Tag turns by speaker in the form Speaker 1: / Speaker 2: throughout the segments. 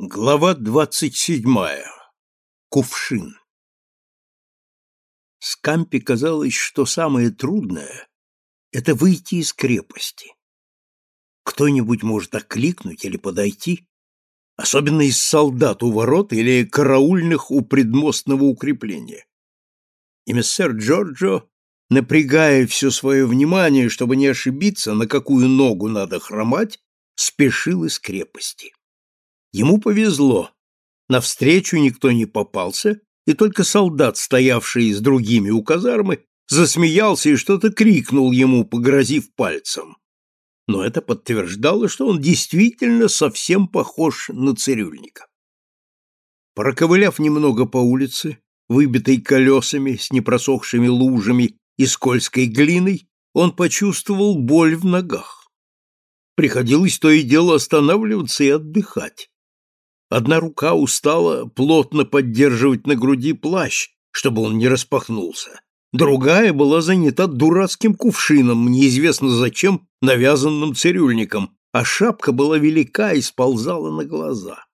Speaker 1: Глава двадцать седьмая. Кувшин. Скампе казалось, что самое трудное — это выйти из крепости. Кто-нибудь может окликнуть или подойти, особенно из солдат у ворот или караульных у предмостного укрепления. И мессер Джорджо, напрягая все свое внимание, чтобы не ошибиться, на какую ногу надо хромать, спешил из крепости. Ему повезло. Навстречу никто не попался, и только солдат, стоявший с другими у казармы, засмеялся и что-то крикнул ему, погрозив пальцем. Но это подтверждало, что он действительно совсем похож на цирюльника. Проковыляв немного по улице, выбитой колесами, с непросохшими лужами и скользкой глиной, он почувствовал боль в ногах. Приходилось то и дело останавливаться и отдыхать. Одна рука устала плотно поддерживать на груди плащ, чтобы он не распахнулся. Другая была занята дурацким кувшином, неизвестно зачем, навязанным цирюльником, а шапка была велика и сползала на глаза.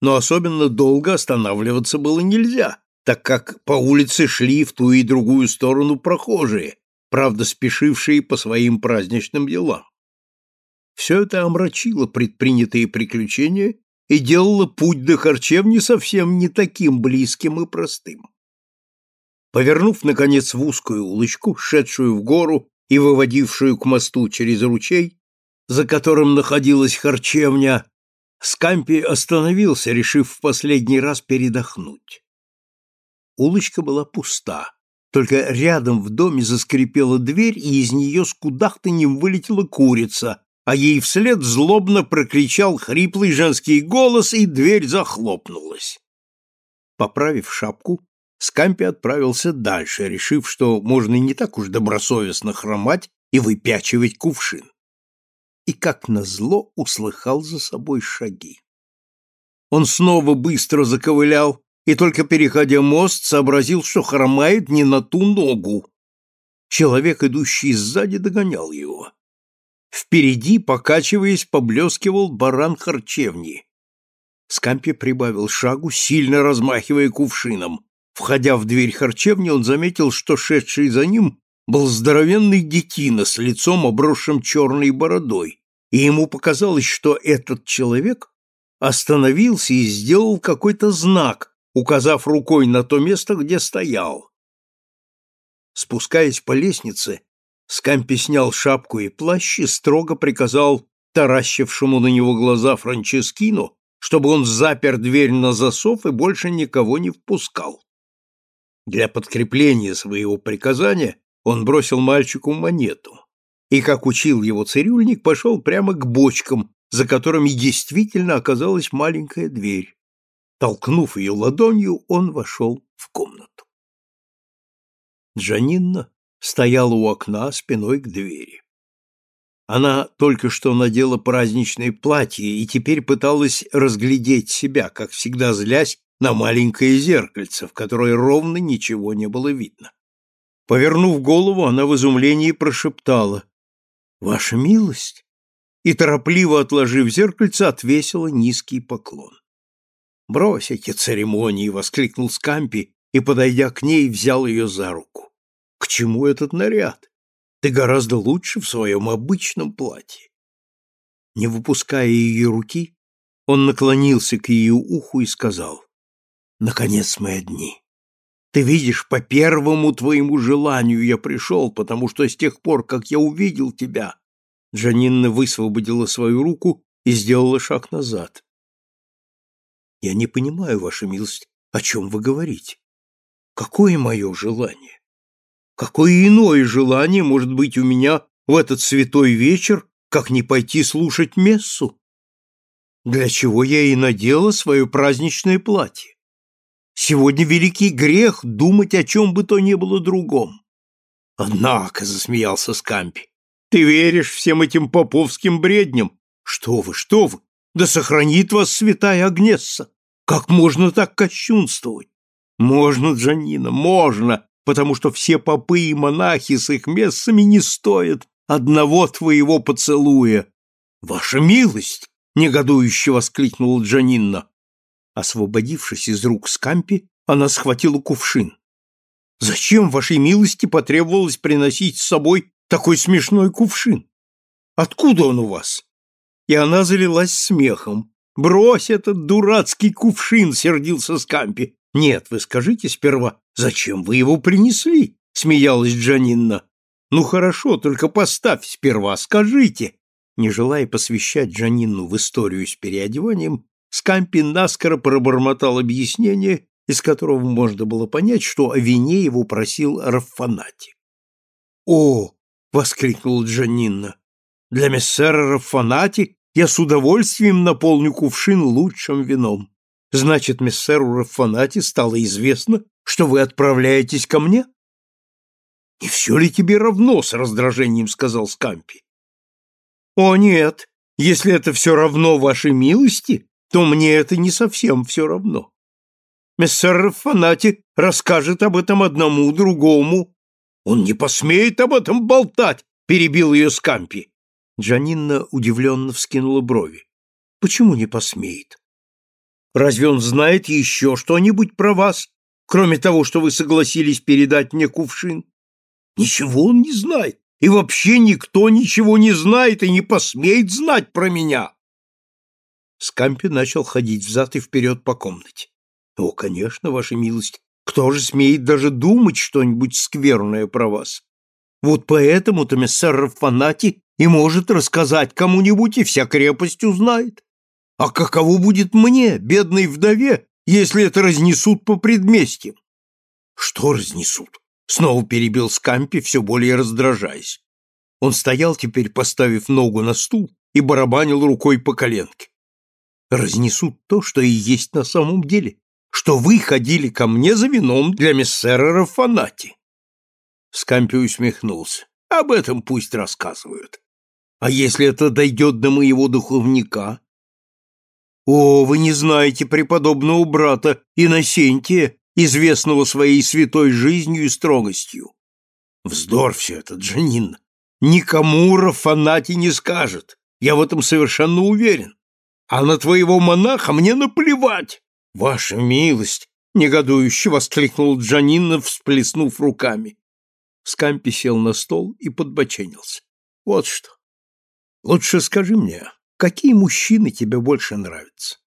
Speaker 1: Но особенно долго останавливаться было нельзя, так как по улице шли в ту и другую сторону прохожие, правда спешившие по своим праздничным делам. Все это омрачило предпринятые приключения и делала путь до харчевни совсем не таким близким и простым. Повернув, наконец, в узкую улочку, шедшую в гору и выводившую к мосту через ручей, за которым находилась харчевня, Скампи остановился, решив в последний раз передохнуть. Улочка была пуста, только рядом в доме заскрипела дверь, и из нее с кудахтаньем вылетела курица, а ей вслед злобно прокричал хриплый женский голос, и дверь захлопнулась. Поправив шапку, Скампи отправился дальше, решив, что можно не так уж добросовестно хромать и выпячивать кувшин. И как назло услыхал за собой шаги. Он снова быстро заковылял и только переходя мост сообразил, что хромает не на ту ногу. Человек, идущий сзади, догонял его. Впереди, покачиваясь, поблескивал баран харчевни. Скампи прибавил шагу, сильно размахивая кувшином. Входя в дверь харчевни, он заметил, что шедший за ним был здоровенный детина с лицом, обросшим черной бородой, и ему показалось, что этот человек остановился и сделал какой-то знак, указав рукой на то место, где стоял. Спускаясь по лестнице, Скампи снял шапку и плащ и строго приказал таращившему на него глаза Франческину, чтобы он запер дверь на засов и больше никого не впускал. Для подкрепления своего приказания он бросил мальчику монету и, как учил его цирюльник, пошел прямо к бочкам, за которыми действительно оказалась маленькая дверь. Толкнув ее ладонью, он вошел в комнату. Джанинна стояла у окна спиной к двери. Она только что надела праздничное платье и теперь пыталась разглядеть себя, как всегда злясь на маленькое зеркальце, в которое ровно ничего не было видно. Повернув голову, она в изумлении прошептала «Ваша милость!» и, торопливо отложив зеркальце, отвесила низкий поклон. «Брось эти церемонии!» — воскликнул Скампи и, подойдя к ней, взял ее за руку. К чему этот наряд? Ты гораздо лучше в своем обычном платье. Не выпуская ее руки, он наклонился к ее уху и сказал, «Наконец мы одни. Ты видишь, по первому твоему желанию я пришел, потому что с тех пор, как я увидел тебя...» Джанинна высвободила свою руку и сделала шаг назад. «Я не понимаю, ваша милость, о чем вы говорите. Какое мое желание? Какое иное желание может быть у меня в этот святой вечер, как не пойти слушать мессу? Для чего я и надела свое праздничное платье? Сегодня великий грех думать о чем бы то ни было другом. Однако, — засмеялся Скампи, — ты веришь всем этим поповским бредням? Что вы, что вы? Да сохранит вас святая Агнесса! Как можно так кощунствовать? Можно, Джанина, можно, потому что все попы и монахи с их мессами не стоят одного твоего поцелуя. Ваша милость, негодующе воскликнула Джанинна. Освободившись из рук Скампи, она схватила кувшин. Зачем вашей милости потребовалось приносить с собой такой смешной кувшин? Откуда он у вас? И она залилась смехом. Брось этот дурацкий кувшин, сердился Скампи. Нет, вы скажите сперва, зачем вы его принесли? Смеялась Джанинна. Ну хорошо, только поставь сперва, скажите. Не желая посвящать Джанинну в историю с переодеванием, Скампи наскоро пробормотал объяснение, из которого можно было понять, что о вине его просил Раффанати. «О!» — воскликнула Джанинна. «Для мессера Раффанати я с удовольствием наполню кувшин лучшим вином. Значит, мессеру Раффанати стало известно, что вы отправляетесь ко мне?» «Не все ли тебе равно?» — с раздражением сказал Скампи. «О, нет, если это все равно вашей милости, то мне это не совсем все равно. Мессер Раффанати расскажет об этом одному, другому. Он не посмеет об этом болтать, перебил ее Скампи. Джанинна удивленно вскинула брови. Почему не посмеет? Разве он знает еще что-нибудь про вас, кроме того, что вы согласились передать мне кувшин? Ничего он не знает, и вообще никто ничего не знает и не посмеет знать про меня. Скампи начал ходить взад и вперед по комнате. О, конечно, ваша милость, кто же смеет даже думать что-нибудь скверное про вас? Вот поэтому-то мессер Рафанати и может рассказать кому-нибудь, и вся крепость узнает. А каково будет мне, бедной вдове, если это разнесут по предместьям? Что разнесут? Снова перебил Скампи, все более раздражаясь. Он стоял теперь, поставив ногу на стул, и барабанил рукой по коленке. Разнесут то, что и есть на самом деле что вы ходили ко мне за вином для мессера Рафанати. Скампи усмехнулся. Об этом пусть рассказывают. А если это дойдет до моего духовника? О, вы не знаете преподобного брата Инносентия, известного своей святой жизнью и строгостью. Вздор все это, Джанин. Никому Рафанати не скажет. Я в этом совершенно уверен. А на твоего монаха мне наплевать. «Ваша милость!» — негодующе воскликнул Джанинна, всплеснув руками. Скампи сел на стол и подбоченился. «Вот что. Лучше скажи мне, какие мужчины тебе больше нравятся?»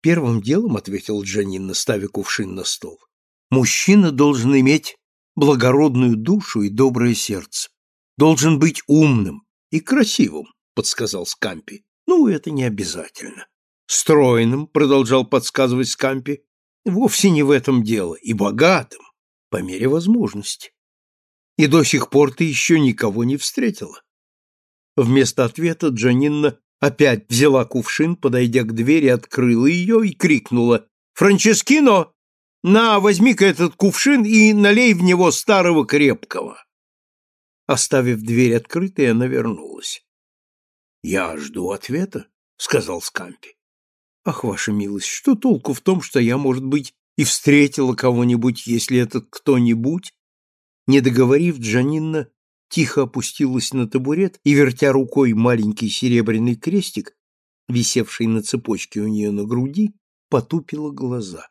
Speaker 1: «Первым делом», — ответил Джанинна, ставя кувшин на стол, — «мужчина должен иметь благородную душу и доброе сердце. Должен быть умным и красивым», — подсказал Скампи. «Ну, это не обязательно стройным, продолжал подсказывать Скампи, вовсе не в этом дело, и богатым, по мере возможности. И до сих пор ты еще никого не встретила. Вместо ответа Джанинна опять взяла кувшин, подойдя к двери, открыла ее и крикнула «Франческино, на, возьми-ка этот кувшин и налей в него старого крепкого». Оставив дверь открытой, она вернулась. «Я жду ответа», — сказал Скампи. Ах, ваша милость, что толку в том, что я, может быть, и встретила кого-нибудь, если этот кто-нибудь? Не договорив, Джанинна тихо опустилась на табурет и, вертя рукой маленький серебряный крестик, висевший на цепочке у нее на груди, потупила глаза.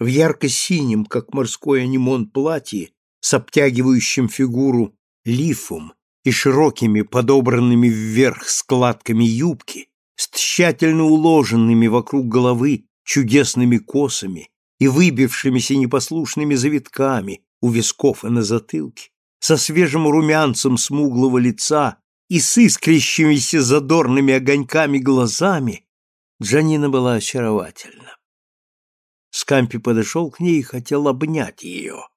Speaker 1: В ярко-синем, как морской анимон, платье с обтягивающим фигуру лифом и широкими подобранными вверх складками юбки с тщательно уложенными вокруг головы чудесными косами и выбившимися непослушными завитками у висков и на затылке, со свежим румянцем смуглого лица и с искрящимися задорными огоньками глазами, Джанина была очаровательна. Скампи подошел к ней и хотел обнять ее.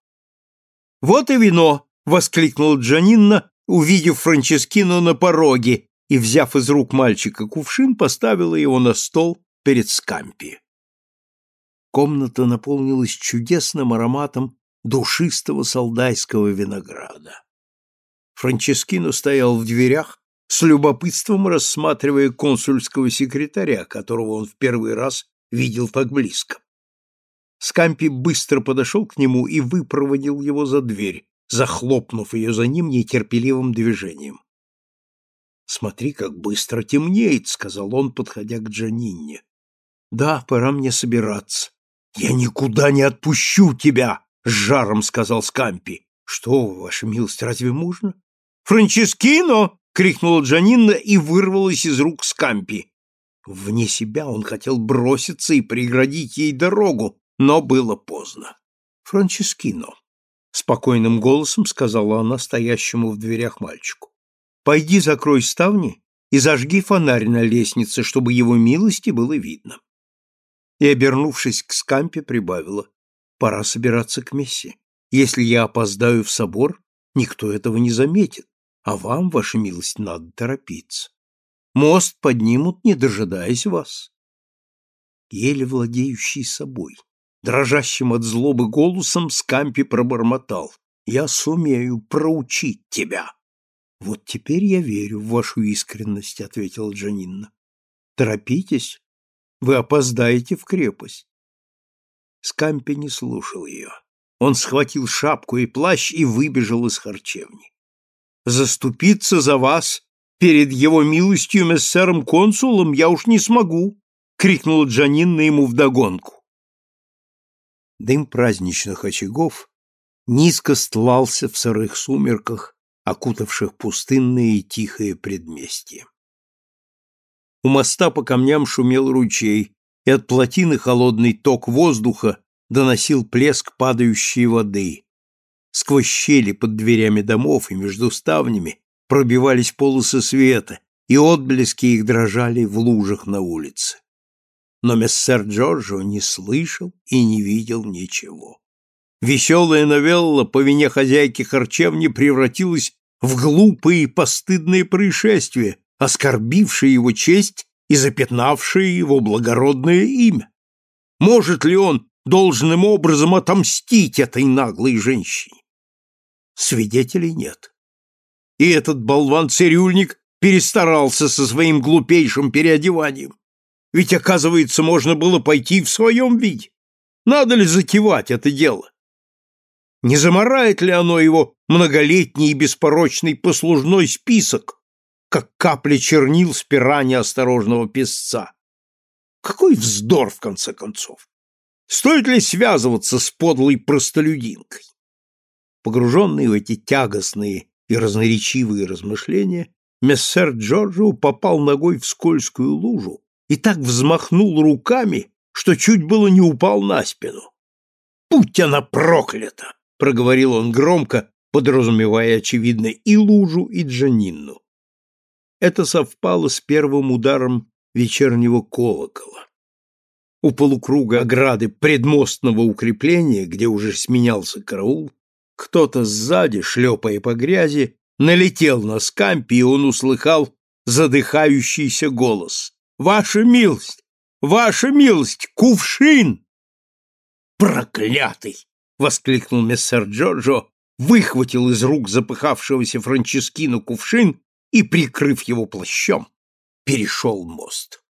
Speaker 1: «Вот и вино!» — воскликнул Джанинна, увидев Франческину на пороге и, взяв из рук мальчика кувшин, поставила его на стол перед Скампи. Комната наполнилась чудесным ароматом душистого солдайского винограда. Франческино стоял в дверях, с любопытством рассматривая консульского секретаря, которого он в первый раз видел так близко. Скампи быстро подошел к нему и выпроводил его за дверь, захлопнув ее за ним нетерпеливым движением. Смотри, как быстро темнеет, сказал он, подходя к Джанинне. Да, пора мне собираться. Я никуда не отпущу тебя, с жаром сказал Скампи. Что, ваша милость, разве можно? Франческино! крикнула Джанинна и вырвалась из рук Скампи. Вне себя он хотел броситься и преградить ей дорогу, но было поздно. Франческино, спокойным голосом сказала она стоящему в дверях мальчику. Пойди закрой ставни и зажги фонарь на лестнице, чтобы его милости было видно. И, обернувшись к Скампе, прибавила. Пора собираться к мессе. Если я опоздаю в собор, никто этого не заметит, а вам, ваша милость, надо торопиться. Мост поднимут, не дожидаясь вас. Еле владеющий собой, дрожащим от злобы голосом Скампи пробормотал. Я сумею проучить тебя. Вот теперь я верю в вашу искренность, ответила Джанинна. Торопитесь, вы опоздаете в крепость. Скампи не слушал ее. Он схватил шапку и плащ и выбежал из харчевни. «Заступиться за вас перед его милостью мессером-консулом я уж не смогу!» — крикнула Джанинна ему вдогонку. Дым праздничных очагов низко стлался в сырых сумерках, окутавших пустынные и тихое предместье. У моста по камням шумел ручей, и от плотины холодный ток воздуха доносил плеск падающей воды. Сквозь щели под дверями домов и между ставнями пробивались полосы света, и отблески их дрожали в лужах на улице. Но мессер Джорджо не слышал и не видел ничего. Веселая новелла по вине хозяйки харчевни превратилась в глупые и постыдные происшествия, оскорбившие его честь и запятнавшие его благородное имя. Может ли он должным образом отомстить этой наглой женщине? Свидетелей нет. И этот болван-цирюльник перестарался со своим глупейшим переодеванием. Ведь, оказывается, можно было пойти в своем виде. Надо ли затевать это дело? Не заморает ли оно его многолетний и беспорочный послужной список, как капля чернил с пера неосторожного песца? Какой вздор, в конце концов! Стоит ли связываться с подлой простолюдинкой? Погруженный в эти тягостные и разноречивые размышления, мессер Джорджио попал ногой в скользкую лужу и так взмахнул руками, что чуть было не упал на спину. «Будь она проклята!» — проговорил он громко, подразумевая, очевидно, и лужу, и Джанинну. Это совпало с первым ударом вечернего колокола. У полукруга ограды предмостного укрепления, где уже сменялся караул, кто-то сзади, шлепая по грязи, налетел на скампи, и он услыхал задыхающийся голос. «Ваша милость! Ваша милость! Кувшин!» «Проклятый!» — воскликнул мессер Джорджо, выхватил из рук запыхавшегося Франческину кувшин и, прикрыв его плащом, перешел мост.